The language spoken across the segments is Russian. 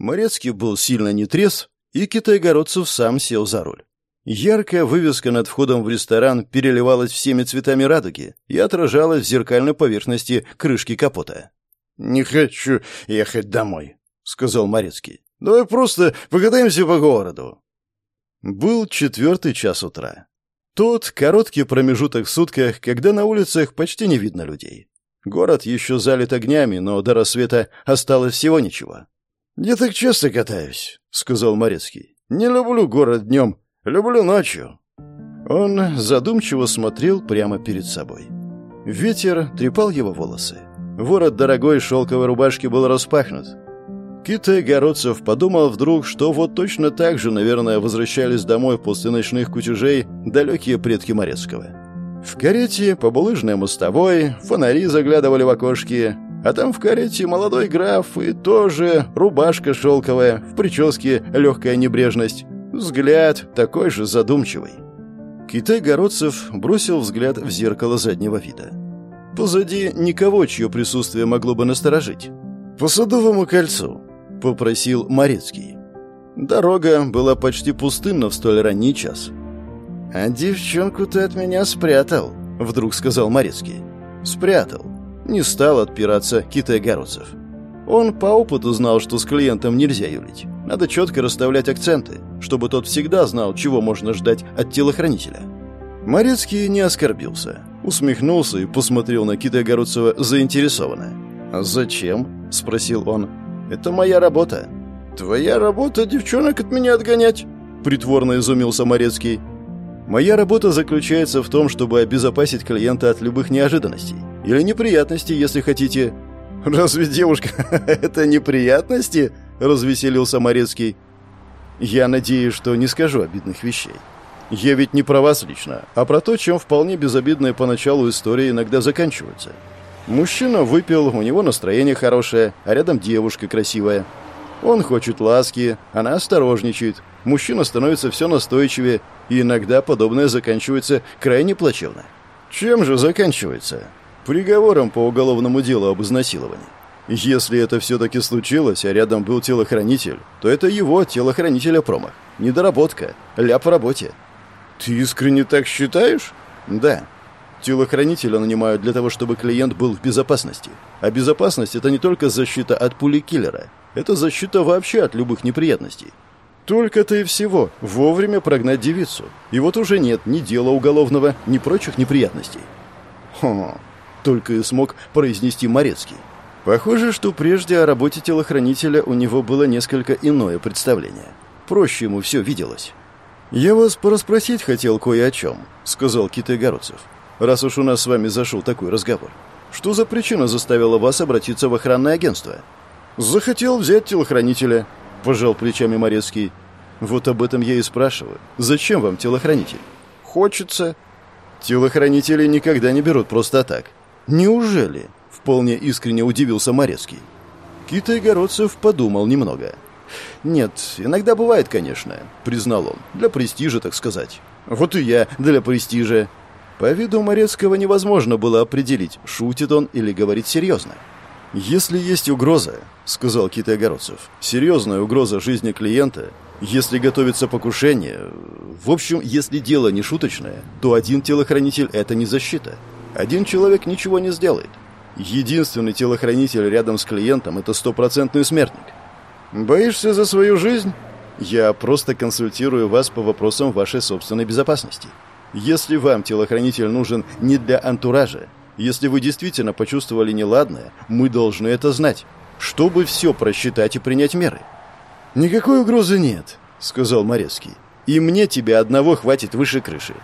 Морецкий был сильно нетрезв, и Китайгородцев сам сел за руль. Яркая вывеска над входом в ресторан переливалась всеми цветами радуги и отражалась в зеркальной поверхности крышки капота. «Не хочу ехать домой», — сказал Морецкий. «Давай просто покатаемся по городу». Был четвертый час утра. Тот короткий промежуток в сутках, когда на улицах почти не видно людей. Город еще залит огнями, но до рассвета осталось всего ничего. «Я так часто катаюсь», — сказал Морецкий. «Не люблю город днем, люблю ночью». Он задумчиво смотрел прямо перед собой. Ветер трепал его волосы. Ворот дорогой шелковой рубашки был распахнут. Китай Городцев подумал вдруг, что вот точно так же, наверное, возвращались домой после ночных кутежей далекие предки Морецкого. В карете по булыжной мостовой фонари заглядывали в окошки, а там в карете молодой граф и тоже рубашка шелковая, в прическе легкая небрежность, взгляд такой же задумчивый. Китай Городцев бросил взгляд в зеркало заднего вида. Позади никого, чье присутствие могло бы насторожить. «По Садовому кольцу», — попросил Морецкий. Дорога была почти пустынна в столь ранний час. «А девчонку ты от меня спрятал», — вдруг сказал Морецкий. «Спрятал». Не стал отпираться Китай-Городцев. Он по опыту знал, что с клиентом нельзя юлить. Надо четко расставлять акценты, чтобы тот всегда знал, чего можно ждать от телохранителя. Морецкий не оскорбился. Усмехнулся и посмотрел на Кита Огородцева заинтересованно. «А «Зачем?» — спросил он. «Это моя работа». «Твоя работа девчонок от меня отгонять?» — притворно изумился Морецкий. «Моя работа заключается в том, чтобы обезопасить клиента от любых неожиданностей. Или неприятностей, если хотите». «Разве девушка — это неприятности?» — развеселился Морецкий. «Я надеюсь, что не скажу обидных вещей. Я ведь не про вас лично, а про то, чем вполне безобидные поначалу истории иногда заканчиваются. Мужчина выпил, у него настроение хорошее, а рядом девушка красивая. Он хочет ласки, она осторожничает. Мужчина становится все настойчивее, и иногда подобное заканчивается крайне плачевно. Чем же заканчивается? Приговором по уголовному делу об изнасиловании. Если это все-таки случилось, а рядом был телохранитель, то это его, телохранителя, промах. Недоработка, ляп в работе. «Ты искренне так считаешь?» «Да. Телохранителя нанимают для того, чтобы клиент был в безопасности. А безопасность — это не только защита от пули киллера. Это защита вообще от любых неприятностей. Только-то и всего вовремя прогнать девицу. И вот уже нет ни дела уголовного, ни прочих неприятностей». «Хм...» — только и смог произнести Морецкий. Похоже, что прежде о работе телохранителя у него было несколько иное представление. Проще ему все виделось. «Я вас порасспросить хотел кое о чем», — сказал Китай-Городцев. «Раз уж у нас с вами зашел такой разговор. Что за причина заставила вас обратиться в охранное агентство?» «Захотел взять телохранителя», — пожал плечами Морецкий. «Вот об этом я и спрашиваю. Зачем вам телохранитель?» «Хочется». «Телохранители никогда не берут просто так». «Неужели?» — вполне искренне удивился Морецкий. Китай-Городцев подумал немного. «Нет, иногда бывает, конечно», — признал он. «Для престижа, так сказать». «Вот и я для престижа». По виду Морецкого невозможно было определить, шутит он или говорит серьезно. «Если есть угроза», — сказал Китай Огородцев, — «серьезная угроза жизни клиента, если готовится покушение, в общем, если дело не шуточное, то один телохранитель — это не защита. Один человек ничего не сделает. Единственный телохранитель рядом с клиентом — это стопроцентный смертник. Боишься за свою жизнь? Я просто консультирую вас по вопросам вашей собственной безопасности. Если вам телохранитель нужен не для антуража, если вы действительно почувствовали неладное, мы должны это знать, чтобы все просчитать и принять меры. Никакой угрозы нет, сказал Морецкий. И мне тебя одного хватит выше крыши.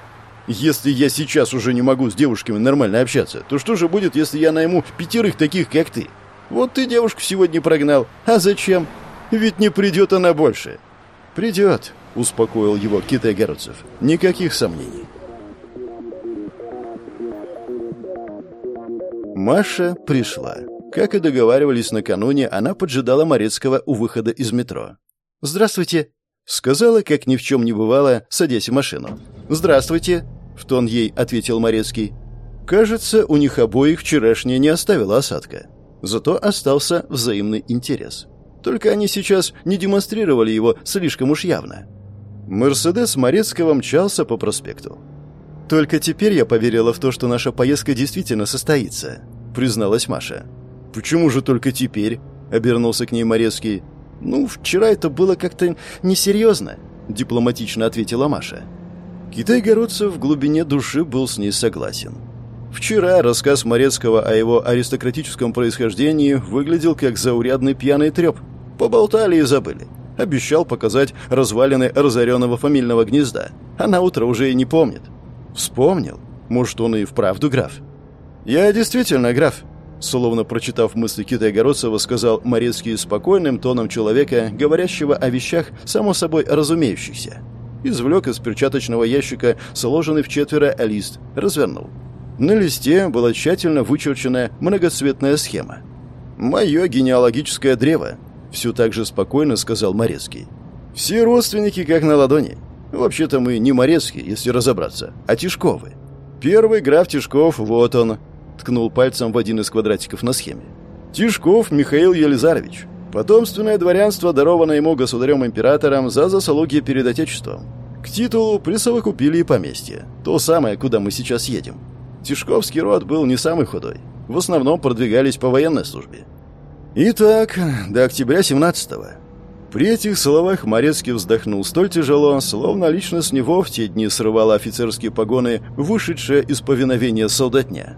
Если я сейчас уже не могу с девушками нормально общаться, то что же будет, если я найму пятерых таких, как ты? Вот ты девушку сегодня прогнал. А зачем? Ведь не придет она больше. Придет, успокоил его Китай Городцев. Никаких сомнений. Маша пришла. Как и договаривались накануне, она поджидала Морецкого у выхода из метро. «Здравствуйте», — сказала, как ни в чем не бывало, садясь в машину. «Здравствуйте», — в тон ей ответил Морецкий. Кажется, у них обоих вчерашнее не оставило осадка. Зато остался взаимный интерес. Только они сейчас не демонстрировали его слишком уж явно. Мерседес Морецкого мчался по проспекту. «Только теперь я поверила в то, что наша поездка действительно состоится», — призналась Маша. «Почему же только теперь?» — обернулся к ней Морецкий. «Ну, вчера это было как-то несерьезно», — дипломатично ответила Маша. Китай-городцев в глубине души был с ней согласен. Вчера рассказ Морецкого о его аристократическом происхождении выглядел как заурядный пьяный треп. Поболтали и забыли. Обещал показать развалины разоренного фамильного гнезда. А на утро уже и не помнит. Вспомнил. Может, он и вправду граф. «Я действительно граф», словно прочитав мысли Китая-Городцева, сказал Морецкий спокойным тоном человека, говорящего о вещах, само собой разумеющихся. Извлек из перчаточного ящика сложенный в четверо лист, развернул. На листе была тщательно вычерчена многоцветная схема. «Мое генеалогическое древо», — все так же спокойно сказал Морецкий. «Все родственники как на ладони. Вообще-то мы не Морецкие, если разобраться, а Тишковы. Первый граф Тишков, вот он», — ткнул пальцем в один из квадратиков на схеме. «Тишков Михаил Елизарович. Потомственное дворянство, дарованное ему государем-императором за заслуги перед Отечеством. К титулу присовокупили и поместье. То самое, куда мы сейчас едем. Тишковский род был не самый худой. В основном продвигались по военной службе. Итак, до октября 17-го. При этих словах Морецкий вздохнул столь тяжело, словно лично с него в те дни срывала офицерские погоны, вышедшая из повиновения солдатня.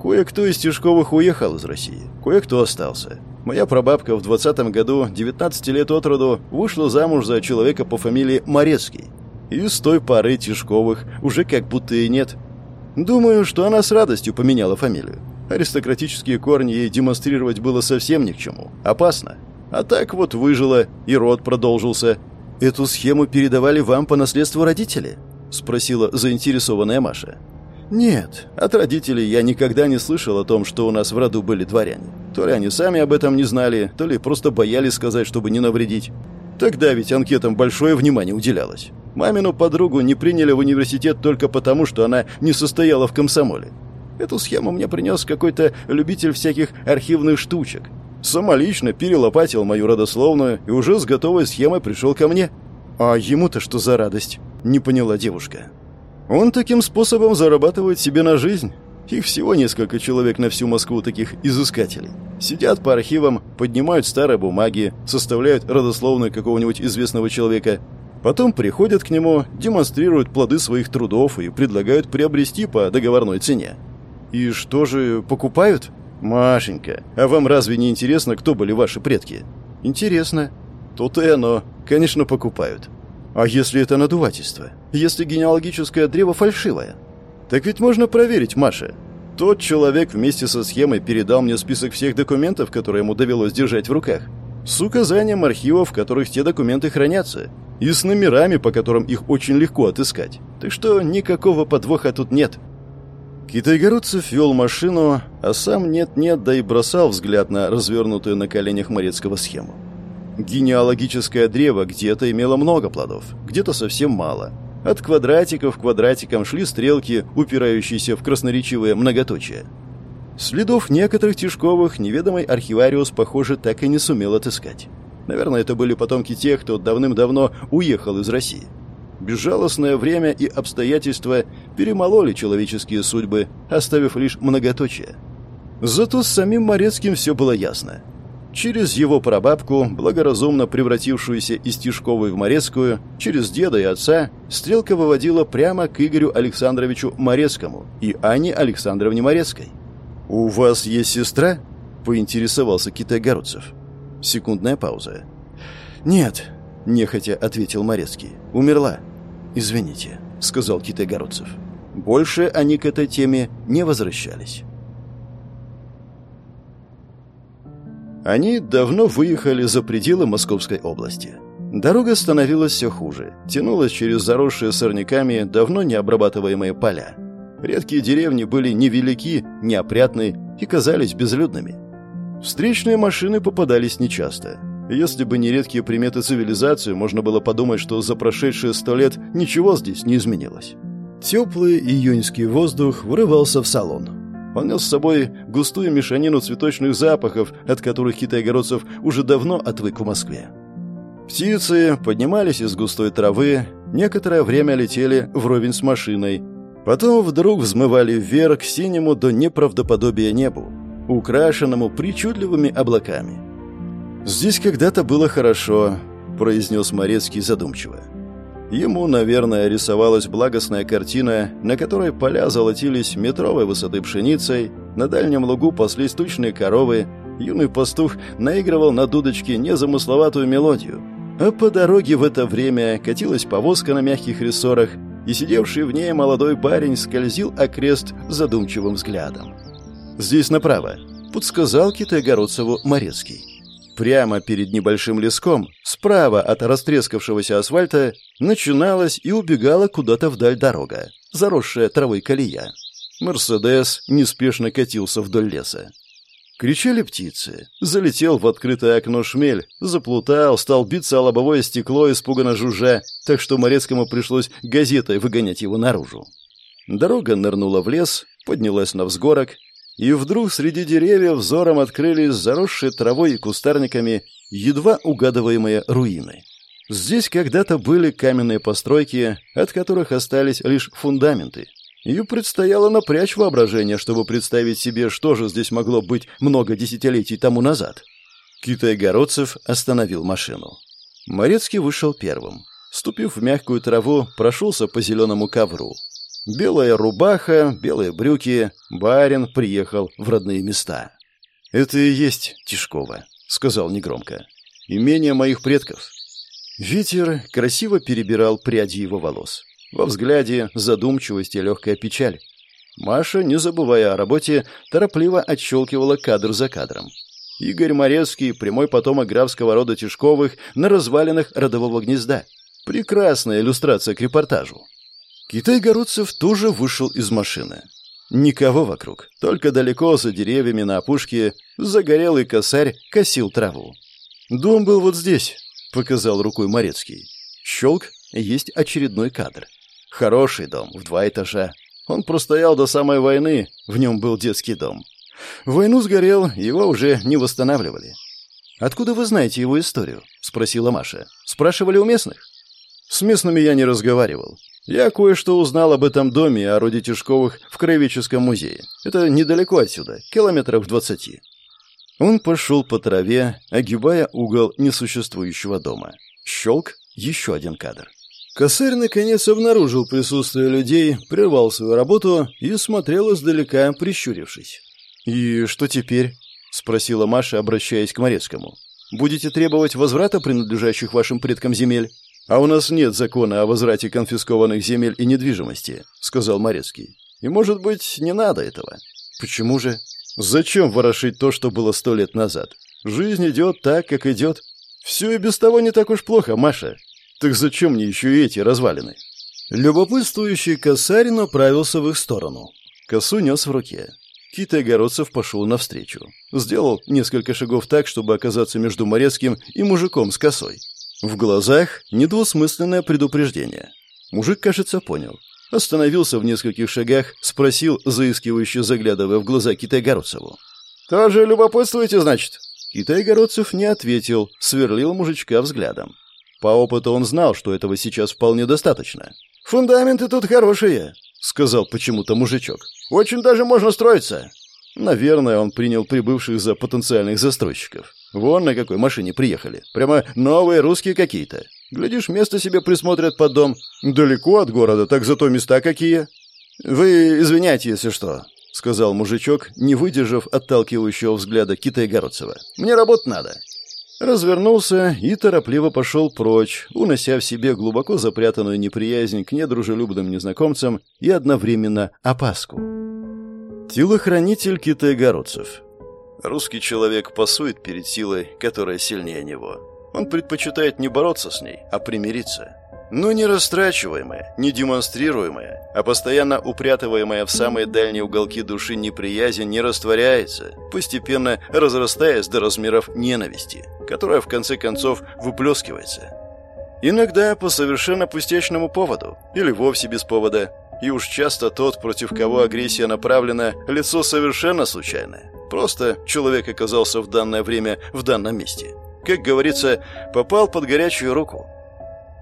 Кое-кто из Тишковых уехал из России, кое-кто остался. Моя прабабка в 20-м году, 19 лет от роду, вышла замуж за человека по фамилии Морецкий. И с той поры Тишковых уже как будто и нет. Думаю, что она с радостью поменяла фамилию. Аристократические корни ей демонстрировать было совсем ни к чему. Опасно. А так вот выжила, и род продолжился. «Эту схему передавали вам по наследству родители?» — спросила заинтересованная Маша. «Нет, от родителей я никогда не слышал о том, что у нас в роду были дворяне. То ли они сами об этом не знали, то ли просто боялись сказать, чтобы не навредить. Тогда ведь анкетам большое внимание уделялось. Мамину подругу не приняли в университет только потому, что она не состояла в комсомоле. Эту схему мне принес какой-то любитель всяких архивных штучек. Самолично перелопатил мою родословную и уже с готовой схемой пришел ко мне. А ему-то что за радость? Не поняла девушка. Он таким способом зарабатывает себе на жизнь. Их всего несколько человек на всю Москву таких изыскателей. Сидят по архивам, поднимают старые бумаги, составляют родословную какого-нибудь известного человека, Потом приходят к нему, демонстрируют плоды своих трудов и предлагают приобрести по договорной цене. И что же, покупают? Машенька, а вам разве не интересно, кто были ваши предки? Интересно. Тут и оно. Конечно, покупают. А если это надувательство? Если генеалогическое древо фальшивое? Так ведь можно проверить, Маша. Тот человек вместе со схемой передал мне список всех документов, которые ему довелось держать в руках. С указанием архивов, в которых те документы хранятся и с номерами, по которым их очень легко отыскать. Так что никакого подвоха тут нет. Китайгородцев вел машину, а сам нет-нет, да и бросал взгляд на развернутую на коленях Морецкого схему. Генеалогическое древо где-то имело много плодов, где-то совсем мало. От квадратиков к квадратикам шли стрелки, упирающиеся в красноречивые многоточия. Следов некоторых Тишковых неведомый архивариус, похоже, так и не сумел отыскать. Наверное, это были потомки тех, кто давным-давно уехал из России. Безжалостное время и обстоятельства перемололи человеческие судьбы, оставив лишь многоточие. Зато с самим Морецким все было ясно. Через его прабабку, благоразумно превратившуюся из Тишковой в Морецкую, через деда и отца, стрелка выводила прямо к Игорю Александровичу Морецкому и Анне Александровне Морецкой. «У вас есть сестра?» — поинтересовался Китай-Городцев. Секундная пауза. «Нет», — нехотя ответил Морецкий. «Умерла». «Извините», — сказал Китай-Городцев. Больше они к этой теме не возвращались. Они давно выехали за пределы Московской области. Дорога становилась все хуже, тянулась через заросшие сорняками давно необрабатываемые поля. Редкие деревни были невелики, неопрятны и казались безлюдными. Встречные машины попадались нечасто. Если бы не редкие приметы цивилизации, можно было подумать, что за прошедшие сто лет ничего здесь не изменилось. Теплый июньский воздух врывался в салон. Он нес с собой густую мешанину цветочных запахов, от которых китайгородцев уже давно отвык в Москве. Птицы поднимались из густой травы, некоторое время летели вровень с машиной, потом вдруг взмывали вверх к синему до неправдоподобия небу, украшенному причудливыми облаками. «Здесь когда-то было хорошо», — произнес Морецкий задумчиво. Ему, наверное, рисовалась благостная картина, на которой поля золотились метровой высоты пшеницей, на дальнем лугу паслись тучные коровы, юный пастух наигрывал на дудочке незамысловатую мелодию, а по дороге в это время катилась повозка на мягких рессорах, и сидевший в ней молодой парень скользил окрест задумчивым взглядом. «Здесь направо», — подсказал Китайгородцеву Морецкий. Прямо перед небольшим леском, справа от растрескавшегося асфальта, начиналась и убегала куда-то вдаль дорога, заросшая травой колея. «Мерседес» неспешно катился вдоль леса. Кричали птицы. Залетел в открытое окно шмель, заплутал, стал биться о лобовое стекло, испуганно жужжа, так что Морецкому пришлось газетой выгонять его наружу. Дорога нырнула в лес, поднялась на взгорок, и вдруг среди деревьев взором открылись заросшие травой и кустарниками едва угадываемые руины. Здесь когда-то были каменные постройки, от которых остались лишь фундаменты, и предстояло напрячь воображение, чтобы представить себе, что же здесь могло быть много десятилетий тому назад. Китай-городцев остановил машину. Морецкий вышел первым. Ступив в мягкую траву, прошелся по зеленому ковру. Белая рубаха, белые брюки. Барин приехал в родные места. «Это и есть Тишкова», — сказал негромко. «Имение моих предков». Ветер красиво перебирал пряди его волос. Во взгляде задумчивость и легкая печаль. Маша, не забывая о работе, торопливо отщелкивала кадр за кадром. Игорь Морецкий, прямой потомок графского рода Тишковых, на развалинах родового гнезда. Прекрасная иллюстрация к репортажу. Китай-городцев тоже вышел из машины. Никого вокруг, только далеко за деревьями на опушке загорелый косарь косил траву. «Дом был вот здесь», — показал рукой Морецкий. Щелк, есть очередной кадр. Хороший дом, в два этажа. Он простоял до самой войны, в нем был детский дом. Войну сгорел, его уже не восстанавливали. «Откуда вы знаете его историю?» — спросила Маша. «Спрашивали у местных?» «С местными я не разговаривал. Я кое-что узнал об этом доме и о роде Тишковых в Краеведческом музее. Это недалеко отсюда, километров двадцати». Он пошел по траве, огибая угол несуществующего дома. Щелк, еще один кадр. Косарь наконец обнаружил присутствие людей, прервал свою работу и смотрел издалека, прищурившись. «И что теперь?» — спросила Маша, обращаясь к Морецкому. «Будете требовать возврата принадлежащих вашим предкам земель?» «А у нас нет закона о возврате конфискованных земель и недвижимости», — сказал Морецкий. «И, может быть, не надо этого». «Почему же?» «Зачем ворошить то, что было сто лет назад? Жизнь идет так, как идет. Все и без того не так уж плохо, Маша. Так зачем мне еще и эти развалины? Любопытствующий косарь направился в их сторону. Косу нес в руке. Китай Огородцев пошел навстречу. Сделал несколько шагов так, чтобы оказаться между Морецким и мужиком с косой. В глазах недвусмысленное предупреждение. Мужик, кажется, понял. Остановился в нескольких шагах, спросил, заискивающе заглядывая в глаза Китай-Городцеву. «Тоже любопытствуете, значит?» Китай-Городцев не ответил, сверлил мужичка взглядом. По опыту он знал, что этого сейчас вполне достаточно. «Фундаменты тут хорошие», — сказал почему-то мужичок. «Очень даже можно строиться». Наверное, он принял прибывших за потенциальных застройщиков. Вон на какой машине приехали. Прямо новые русские какие-то. Глядишь, место себе присмотрят под дом. Далеко от города, так зато места какие. «Вы извиняйте, если что», — сказал мужичок, не выдержав отталкивающего взгляда Китай-Городцева. «Мне работать надо развернулся и торопливо пошел прочь, унося в себе глубоко запрятанную неприязнь к недружелюбным незнакомцам и одновременно опаску. Телохранитель китайгородцев. Русский человек пасует перед силой, которая сильнее него. Он предпочитает не бороться с ней, а примириться. Но не растрачиваемая, не демонстрируемая, а постоянно упрятываемая в самые дальние уголки души неприязнь не растворяется, постепенно разрастаясь до размеров ненависти, которая в конце концов выплескивается. Иногда по совершенно пустячному поводу, или вовсе без повода, И уж часто тот, против кого агрессия направлена, лицо совершенно случайное. Просто человек оказался в данное время в данном месте. Как говорится, попал под горячую руку.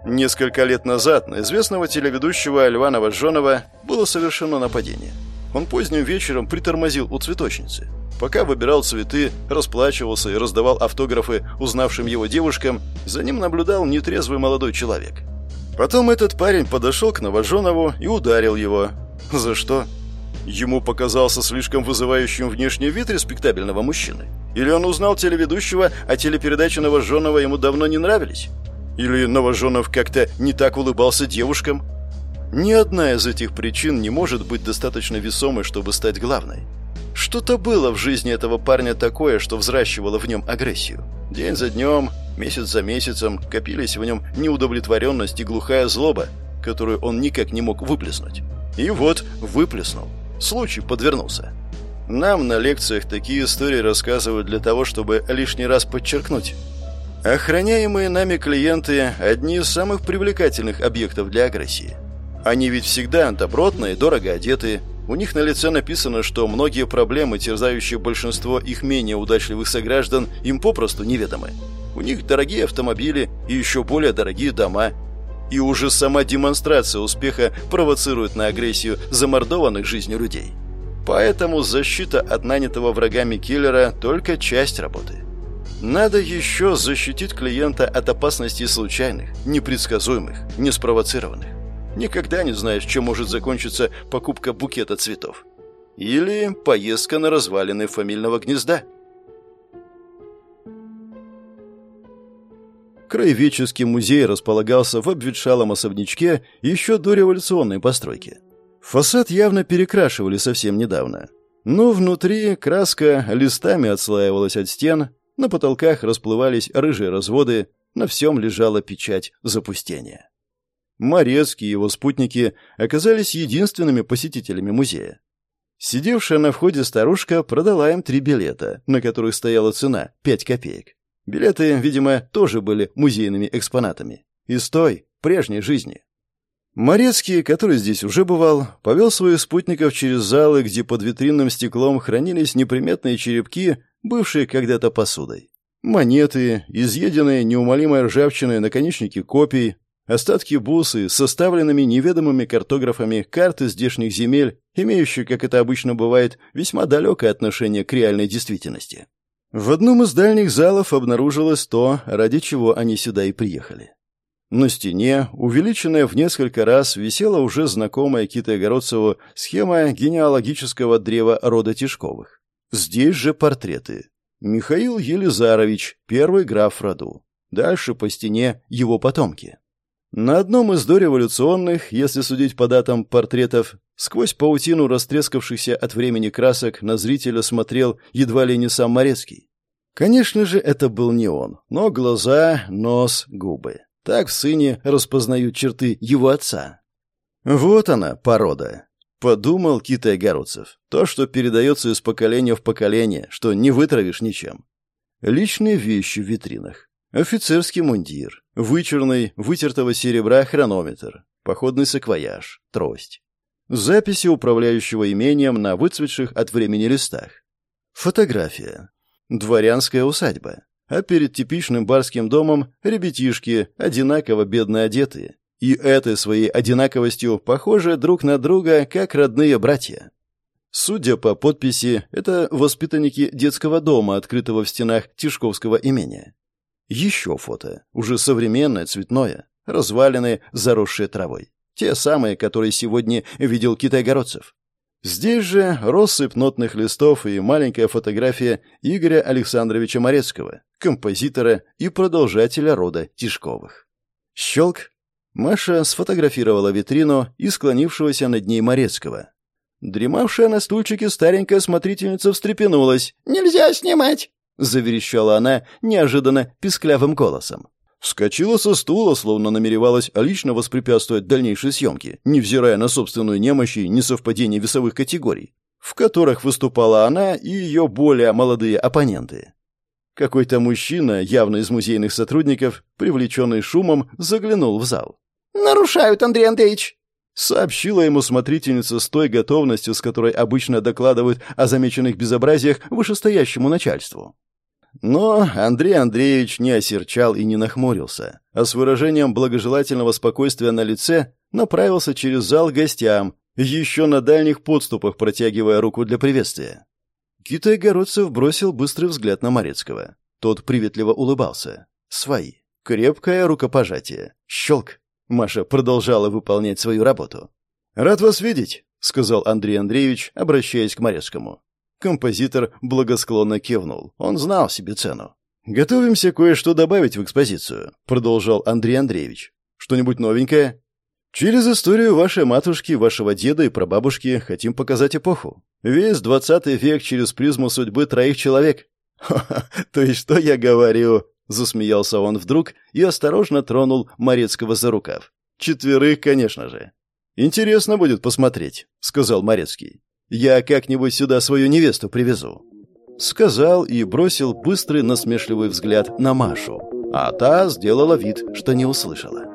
Несколько лет назад на известного телеведущего Льва Новожженова было совершено нападение. Он поздним вечером притормозил у цветочницы. Пока выбирал цветы, расплачивался и раздавал автографы узнавшим его девушкам, за ним наблюдал нетрезвый молодой человек. Потом этот парень подошел к Новожженову и ударил его. За что? Ему показался слишком вызывающим внешний вид респектабельного мужчины. Или он узнал телеведущего, а телепередачи Новожженова ему давно не нравились? Или Новоженов как-то не так улыбался девушкам? Ни одна из этих причин не может быть достаточно весомой, чтобы стать главной. Что-то было в жизни этого парня такое, что взращивало в нем агрессию. День за днем, месяц за месяцем копились в нем неудовлетворенность и глухая злоба, которую он никак не мог выплеснуть. И вот выплеснул. Случай подвернулся. Нам на лекциях такие истории рассказывают для того, чтобы лишний раз подчеркнуть. Охраняемые нами клиенты – одни из самых привлекательных объектов для агрессии. Они ведь всегда добротные, дорого одеты. У них на лице написано, что многие проблемы, терзающие большинство их менее удачливых сограждан, им попросту неведомы. У них дорогие автомобили и еще более дорогие дома. И уже сама демонстрация успеха провоцирует на агрессию замордованных жизнью людей. Поэтому защита от нанятого врагами киллера – только часть работы. Надо еще защитить клиента от опасностей случайных, непредсказуемых, неспровоцированных. Никогда не знаешь, чем может закончиться покупка букета цветов. Или поездка на развалины фамильного гнезда. Краеведческий музей располагался в обветшалом особнячке еще до революционной постройки. Фасад явно перекрашивали совсем недавно. Но внутри краска листами отслаивалась от стен, на потолках расплывались рыжие разводы, на всем лежала печать запустения. Морецкий и его спутники оказались единственными посетителями музея. Сидевшая на входе старушка продала им три билета, на которых стояла цена – пять копеек. Билеты, видимо, тоже были музейными экспонатами. Из той, прежней жизни. Морецкий, который здесь уже бывал, повел своих спутников через залы, где под витринным стеклом хранились неприметные черепки, бывшие когда-то посудой. Монеты, изъеденные неумолимой ржавчиной наконечники копий, Остатки бусы, составленными неведомыми картографами карты здешних земель, имеющие, как это обычно бывает, весьма далекое отношение к реальной действительности. В одном из дальних залов обнаружилось то, ради чего они сюда и приехали. На стене, увеличенная в несколько раз, висела уже знакомая Китайгородцеву схема генеалогического древа рода Тишковых. Здесь же портреты. Михаил Елизарович, первый граф роду. Дальше по стене его потомки. На одном из дореволюционных, если судить по датам портретов, сквозь паутину растрескавшихся от времени красок на зрителя смотрел едва ли не сам Морецкий. Конечно же, это был не он, но глаза, нос, губы. Так в сыне распознают черты его отца. Вот она, порода. Подумал Китай Городцев. То, что передается из поколения в поколение, что не вытравишь ничем. Личные вещи в витринах. Офицерский мундир, вычурный, вытертого серебра хронометр, походный саквояж, трость. Записи управляющего имением на выцветших от времени листах. Фотография. Дворянская усадьба. А перед типичным барским домом ребятишки, одинаково бедно одетые. И этой своей одинаковостью похожи друг на друга, как родные братья. Судя по подписи, это воспитанники детского дома, открытого в стенах Тишковского имения. Еще фото. Уже современное, цветное. Развалины, заросшие травой. Те самые, которые сегодня видел китайгородцев. Здесь же россыпь нотных листов и маленькая фотография Игоря Александровича Морецкого, композитора и продолжателя рода Тишковых. Щелк. Маша сфотографировала витрину и склонившегося над ней Морецкого. Дремавшая на стульчике старенькая смотрительница встрепенулась. «Нельзя снимать!» — заверещала она неожиданно писклявым голосом. Вскочила со стула, словно намеревалась лично воспрепятствовать дальнейшей съемке, невзирая на собственную немощь и несовпадение весовых категорий, в которых выступала она и ее более молодые оппоненты. Какой-то мужчина, явно из музейных сотрудников, привлеченный шумом, заглянул в зал. «Нарушают, Андрей Андреевич!» Сообщила ему смотрительница с той готовностью, с которой обычно докладывают о замеченных безобразиях вышестоящему начальству. Но Андрей Андреевич не осерчал и не нахмурился, а с выражением благожелательного спокойствия на лице направился через зал к гостям, еще на дальних подступах протягивая руку для приветствия. Китай-городцев бросил быстрый взгляд на Морецкого. Тот приветливо улыбался. «Свои. Крепкое рукопожатие. Щелк». Маша продолжала выполнять свою работу. «Рад вас видеть», — сказал Андрей Андреевич, обращаясь к Морецкому. Композитор благосклонно кивнул. Он знал себе цену. «Готовимся кое-что добавить в экспозицию», — продолжал Андрей Андреевич. «Что-нибудь новенькое?» «Через историю вашей матушки, вашего деда и прабабушки хотим показать эпоху. Весь двадцатый век через призму судьбы троих человек». «Ха-ха, то есть что я говорю?» — засмеялся он вдруг и осторожно тронул Морецкого за рукав. «Четверых, конечно же». «Интересно будет посмотреть», — сказал Морецкий. Я как-нибудь сюда свою невесту привезу». Сказал и бросил быстрый насмешливый взгляд на Машу, а та сделала вид, что не услышала.